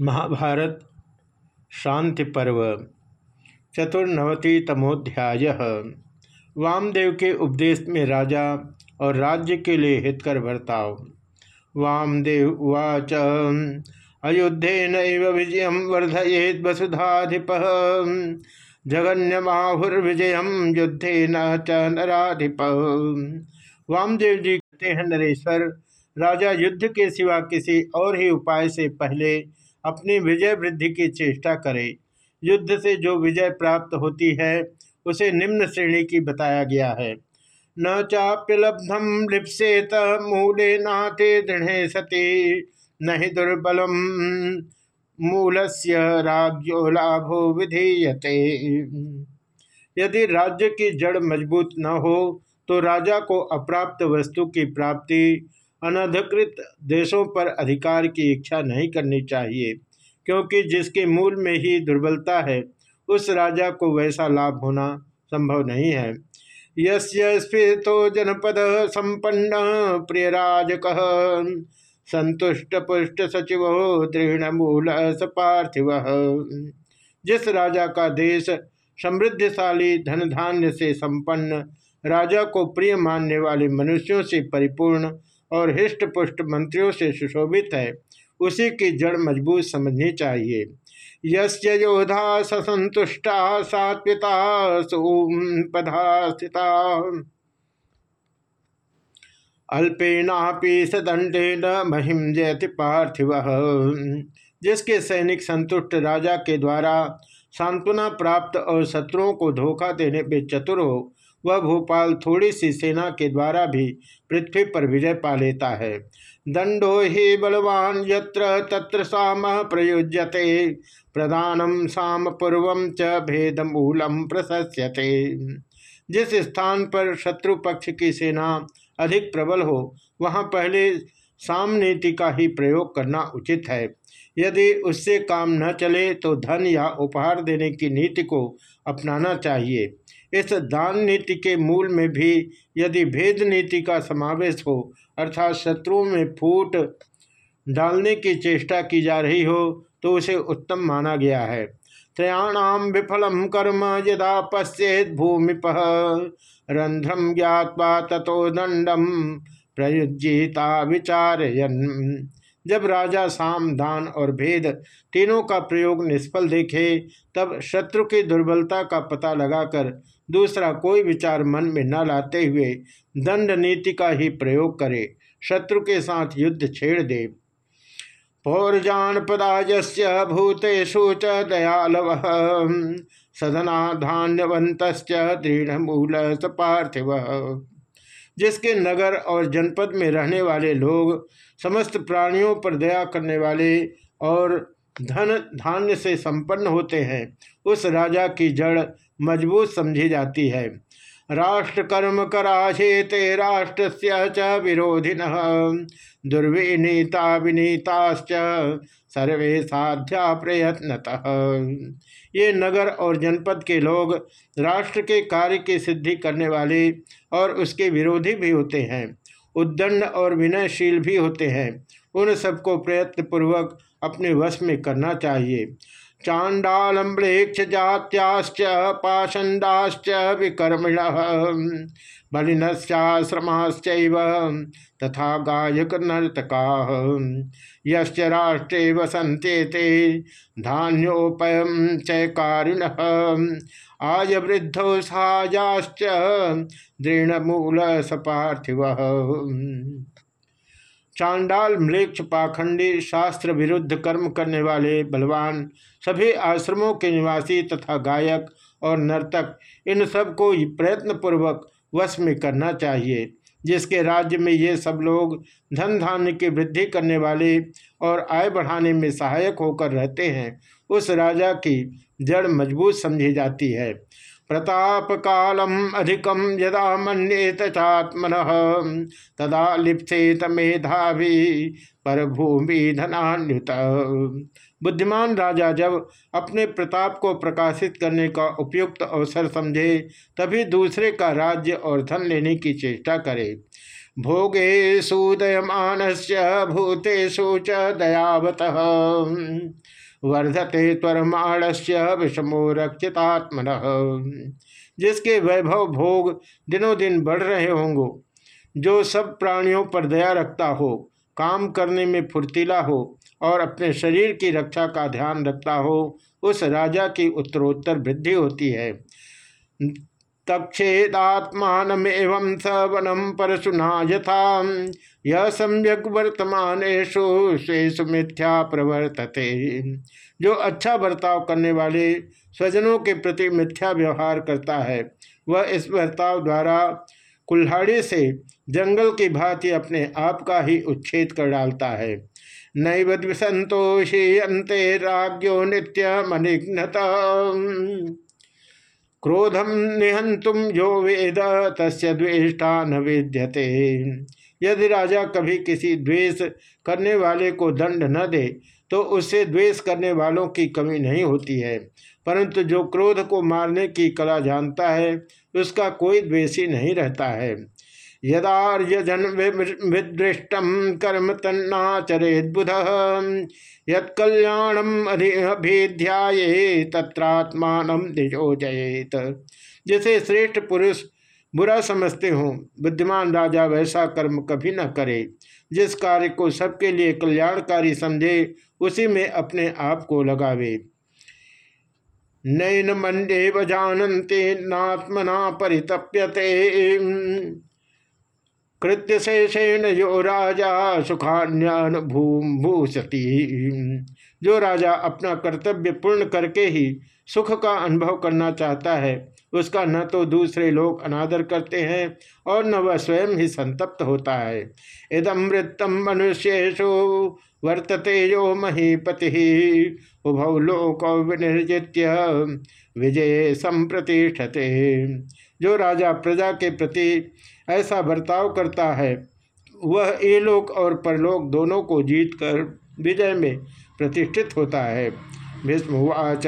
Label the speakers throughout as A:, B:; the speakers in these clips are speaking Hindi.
A: महाभारत, शांति पर्व, चतुर्नवतितमोध्याय। वामदेव के उपदेश में राजा और राज्य के लिए हितकर बर्ताव। वामदेव उवाच अयुद्धेन विजय वर्धयेद वसुधाधिप। जगन्यमाहुर्विजय युद्धे न च नराधिप। वामदेव जी कहते हैं, नरेश्वर, राजा युद्ध के सिवा किसी और ही उपाय से पहले अपनी विजय वृद्धि की चेष्टा करे। युद्ध से जो विजय प्राप्त होती है, उसे निम्न श्रेणी की बताया गया है। न चाप्यलब्धम लिप्सेत मूले नाते दृढ़ सती, नहीं दुर्बलम मूलस्य राज्यो लाभो विधीयते। यदि राज्य की जड़ मज़बूत न हो तो राजा को अप्राप्त वस्तु की प्राप्ति अनधिकृत देशों पर अधिकार की इच्छा नहीं करनी चाहिए, क्योंकि जिसके मूल में ही दुर्बलता है, उस राजा को वैसा लाभ होना संभव नहीं है। यस्य स्फीतो जनपद संपन्न प्रियराजक। संतुष्ट पुष्ट सचिव दृढ़ मूल सपार्थिव जिस राजा का देश समृद्धशाली धन धान्य से संपन्न, राजा को प्रिय मानने वाले मनुष्यों से परिपूर्ण और हृष्ट पुष्ट मंत्रियों से सुशोभित है। उसी की जड़ मज़बूत समझनी चाहिए। यस्य योधा ससंतुष्टा सात्विता सुपदा स्थिता अल्पेनापि सदंडेन महिम जयति पार्थिव। जिसके सैनिक संतुष्ट राजा के द्वारा सांत्वना प्राप्त और शत्रुओं को धोखा देने में चतुर हो वह भोपाल थोड़ी सी सेना के द्वारा भी पृथ्वी पर विजय पा लेता है। दंडो ही बलवान यत्र तत्र साम प्रयुज्यते प्रधानम साम पूर्व च भेद मूलम प्रशस्यते जिस स्थान पर शत्रु पक्ष की सेना अधिक प्रबल हो, वहाँ पहले साम नीति का ही प्रयोग करना उचित है। यदि उससे काम न चले तो धन या उपहार देने की नीति को अपनाना चाहिए। इस दान नीति के मूल में भी यदि भेद नीति का समावेश हो, अर्थात शत्रुओं में फूट डालने की चेष्टा की जा रही हो तो उसे उत्तम माना गया है। त्रयाणाम विफलम कर्म यदा पश्चेत भूमिप रंध्रम ज्ञावा तथो दंडम प्रयुज्यता विचारयन। जब राजा साम, दान और भेद तीनों का प्रयोग निष्फल देखे, तब शत्रु की दुर्बलता का पता लगाकर दूसरा, कोई विचार मन में न लाते हुए दंड नीति का ही प्रयोग करे, शत्रु के साथ युद्ध छेड़ दे। पौरजान पदाजस्य भूतेषु च दयालव सदना धान्यवंत दृढ़ मूल पार्थिव जिसके नगर और जनपद में रहने वाले लोग, समस्त प्राणियों पर दया करने वाले और धन, धान्य से संपन्न होते हैं। उस राजा की जड़ मज़बूत समझी जाती है। राष्ट्र कर्म कराशेते राष्ट्र च विरोधिन। दुर्विनीता विनीताश्च सर्वे साध्या प्रयत्नतः। ये नगर और जनपद के लोग राष्ट्र के कार्य की सिद्धि करने वाले और उसके विरोधी भी होते हैं। उद्दंड और विनयशील भी होते हैं। उन सबको प्रयत्न पूर्वक अपने वश में करना चाहिए। चांडालम्बेक्ष जात्याश्च पाषंडाश्च विकर्मिण बलिनश्चाश्रमाश्च तथा गायक नर्तका यश्च राष्ट्रे ते चैकारिण आय वृद्धो सायाश्च दृढ़मूल सपार्थिव चांडाल म्लेक्ष पाखंडी शास्त्र विरुद्ध कर्म करने वाले बलवान, सभी आश्रमों के निवासी तथा गायक और नर्तक, इन सबको प्रयत्न पूर्वक वश में करना चाहिए, जिसके राज्य में ये सब लोग धन धान्य की वृद्धि करने वाले और आय बढ़ाने में सहायक होकर रहते हैं, उस राजा की जड़ मज़बूत समझी जाती है। प्रताप कालम अधिकम यदा मन्येत चात्मन, तदा लिप्सेत मेधावी पर भूमि धनान्युत बुद्धिमान राजा जब अपने प्रताप को प्रकाशित करने का उपयुक्त अवसर समझे, तभी दूसरे का राज्य और धन लेने की चेष्टा करे। भोगेशु दयमानस्य, भूतेषु च दयावत। वर्धते त्वरमाणस्य विषमो रक्षितात्मन जिसके वैभव भोग दिनों दिन बढ़ रहे होंगे, जो सब प्राणियों पर दया रखता हो, काम करने में फुर्तीला हो और अपने शरीर की रक्षा का ध्यान रखता हो, उस राजा की उत्तरोत्तर वृद्धि होती है। तक्षेदात्मान एवं सवनम परशुना यथा। यह सम्यक वर्तमान स्वेशु मिथ्या प्रवर्तते। जो अच्छा बर्ताव करने वाले स्वजनों के प्रति मिथ्या व्यवहार करता है, वह इस बर्ताव द्वारा कुल्हाड़ी से जंगल की भांति अपने आप का ही उच्छेद कर डालता है। नैव संतोषी अंते राज्यो नित्य मनिघ्नत क्रोधम निहंतुम जो वेद तस् द्वेष्टा न वेद्यते। यदि राजा कभी किसी द्वेष करने वाले को दंड न दे तो उससे द्वेष करने वालों की कमी नहीं होती है। परंतु जो क्रोध को मारने की कला जानता है, उसका कोई द्वेषी नहीं रहता है। यदार्यजन विदृष्टम कर्म तन्नाचरेद बुध यत्कल्याणम अभिध्याये तत्रात्मान निजोजयेत जिसे श्रेष्ठ पुरुष बुरा समझते हो, बुद्धिमान राजा वैसा कर्म कभी न करे। जिस कार्य को सबके लिए कल्याणकारी समझे, उसी में अपने आप को लगावे। नैन मंडेव जानते नात्मना परितप्यते। कृत्य शेषेण यो राजा सुखान्यान भूम भूसती जो राजा अपना कर्तव्य पूर्ण करके ही सुख का अनुभव करना चाहता है, उसका न तो दूसरे लोग अनादर करते हैं और न वह स्वयं ही संतप्त होता है। इदम वृत्तम मनुष्येशु वर्तते यो महीपति उभौ लोक विनिर्जित्य विजय संप्रतिष्ठते। जो राजा प्रजा के प्रति ऐसा बर्ताव करता है, वह एलोक और परलोक दोनों को जीतकर विजय में प्रतिष्ठित होता है। भीष्मवाच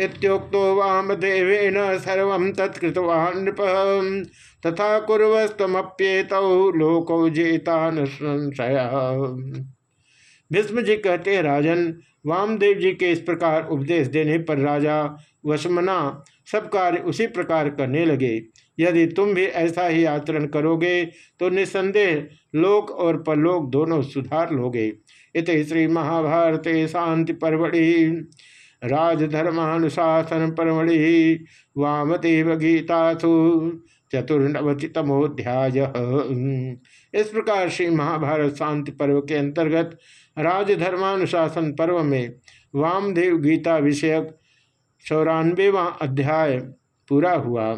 A: इतोक्तो वामदेवेन सर्व तत्कृतवान् नृप तथा कुरस्तमप्येत लोको जेतान संशय। भीष्म जी कहते हैं, राजन, वामदेव जी के इस प्रकार उपदेश देने पर राजा वसमना सब कार्य उसी प्रकार करने लगे। यदि तुम भी ऐसा ही आचरण करोगे तो निसंदेह लोक और परलोक दोनों सुधार लोगे। इत श्री महाभारत शांति परवड़ी राजधर्मानुशासन परवड़ी वामदेव गीतासु। चतुर्नवति तमोध्याय इस प्रकार श्री महाभारत शांति पर्व के अंतर्गत राजधर्मानुशासन पर्व में वामदेव गीता विषयक चौरानवेवा अध्याय पूरा हुआ।